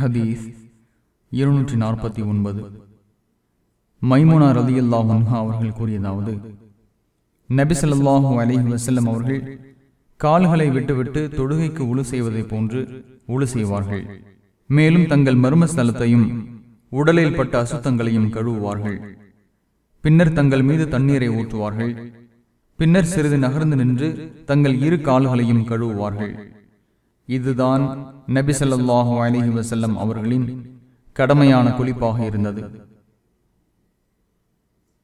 ஹதீஸ் இருநூற்றி நாற்பத்தி ஒன்பது. மைமுனா ரதி அல்லாஹா அவர்கள் கூறியதாவது நபிசல்லாஹூ அலிஹி வசல்லம் அவர்கள் கால்களை விட்டுவிட்டு தொழுகைக்கு உழு செய்வதைப் போன்று உழு செய்வார்கள். மேலும் தங்கள் மர்மஸ்தலத்தையும் உடலில் பட்ட அசுத்தங்களையும் கழுவுவார்கள். பின்னர் தங்கள் மீது தண்ணீரை ஊற்றுவார்கள். பின்னர் சிறிது நகர்ந்து நின்று தங்கள் இரு கால்களையும் கழுவுவார்கள். இதுதான் நபி ஸல்லல்லாஹு அலைஹி வஸல்லம் அவர்களின் கடமையான குளிப்பாக இருந்தது.